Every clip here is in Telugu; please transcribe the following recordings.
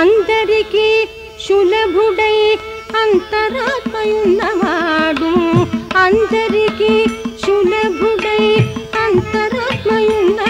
అందరికీ సులభుడై అంతరాత్మయున్నవాడు అందరికీ సులభుడై అంతరాత్మయున్నవాడు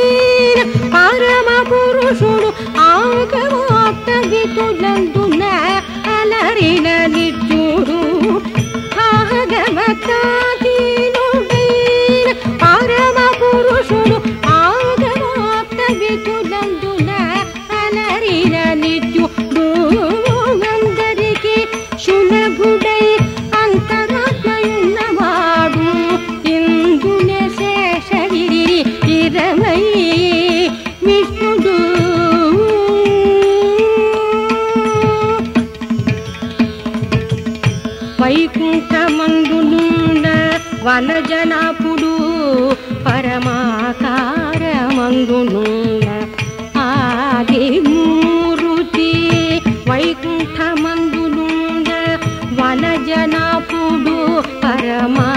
వైకుంఠమందునున్న వనజనాపుడు పరమాకారమందునున్న ఆది మూరుతి వైకుంఠమందునున్న వనజనాపుడు పరమాకారమందునున్న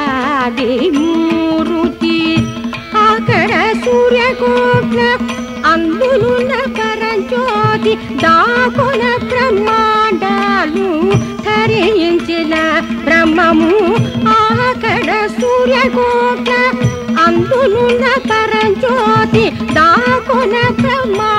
ఆది మూరుతి ఆకర సూర్యకోట్ల పరంజ్యోతి బ్రహ్మాండాలు ధరించిన బ్రహ్మము ఆకడ సూర్యకోట్ల అందులున్న పరంజ్యోతి దాపున బ్రహ్మా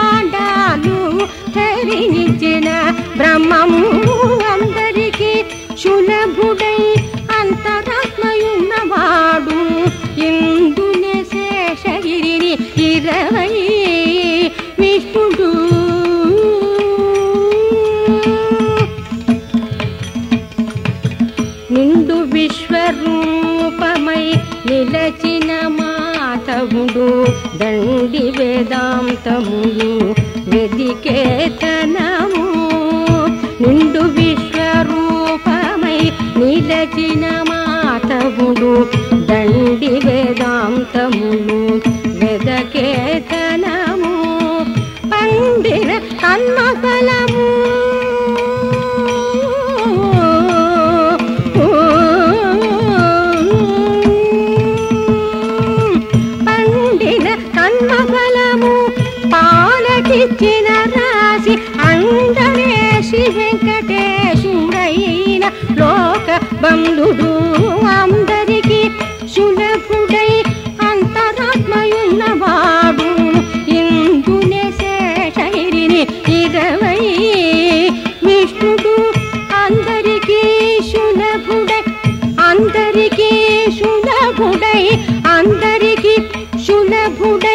నిండు విశ్వరూపమై నిలచిన మాధవుడు దండి వేదాంతములు వెదికేతనము. నిండు విశ్వరూపమై నిలచిన మాధవుడు దండి వేదాంతములు లోక బంధుడు అందరికీ సులభుడై అంతరాత్మయున్నవాడు. ఇందునే శేషగిరిని ఇరవై విష్ణుడు అందరికీ సులభుడై అందరికీ సులభుడై అందరికీ సులభుడై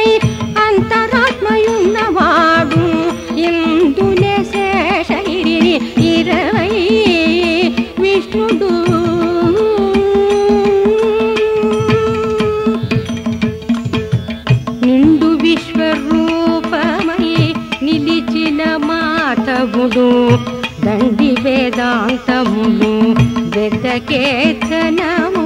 దండి వేదాంతములు వెదకేతనము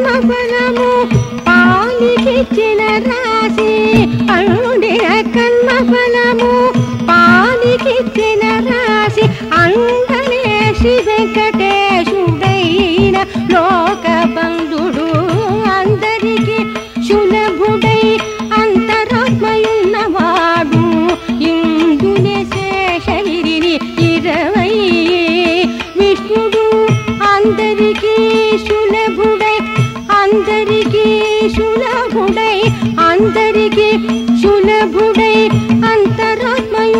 కన్మఫలము పాలికిచ్చిన రాశి అరుడిన కన్మఫలము పాలికిచ్చిన अनुलुडे अन्तरि शुलुडै अन्तरात्मय